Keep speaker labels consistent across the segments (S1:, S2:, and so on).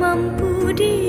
S1: mampu diriku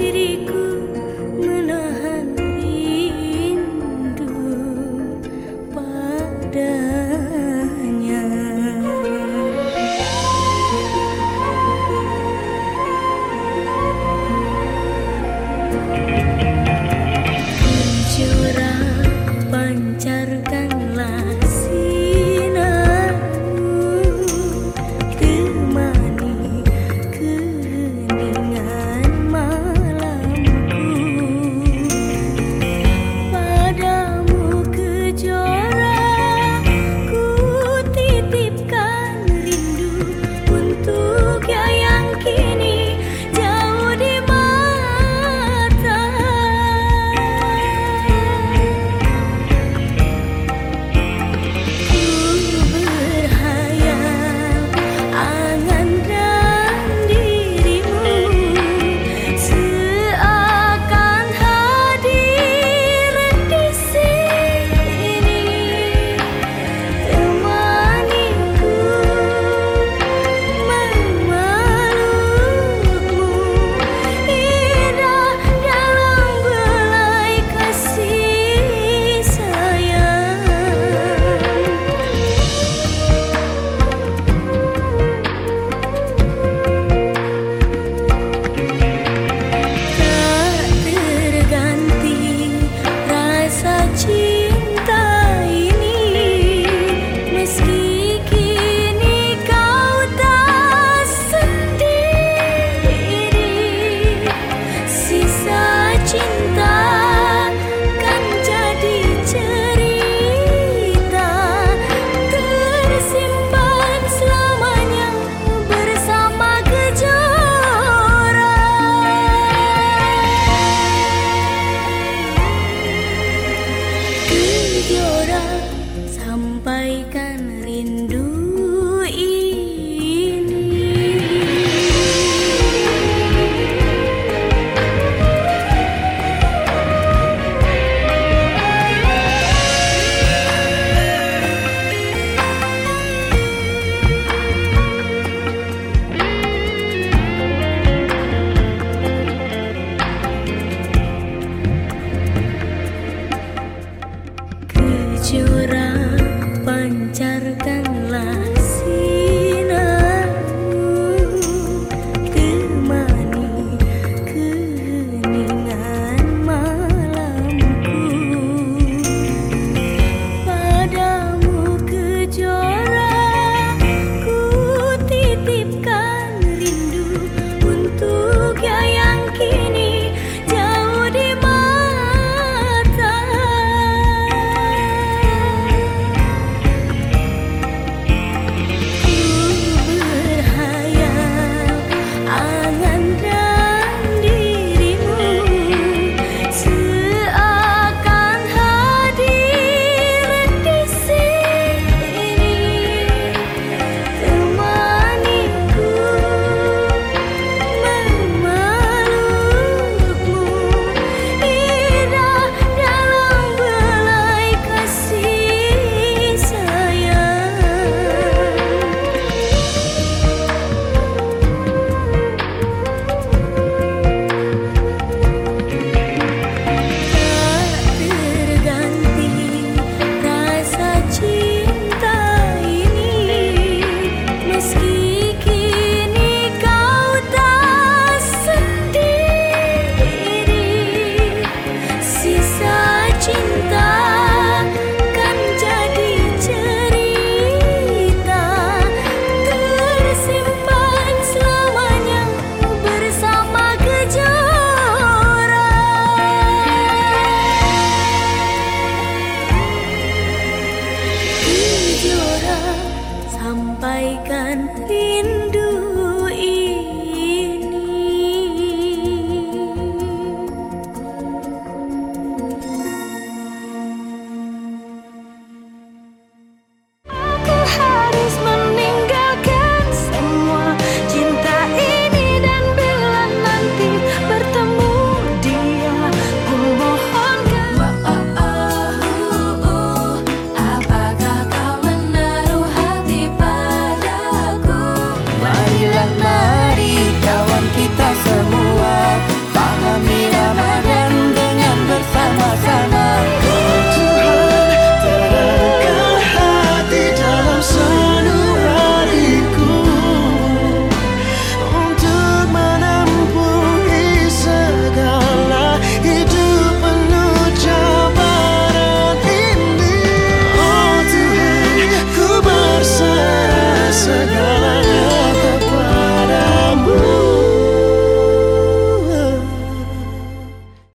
S1: sampaikan rindu.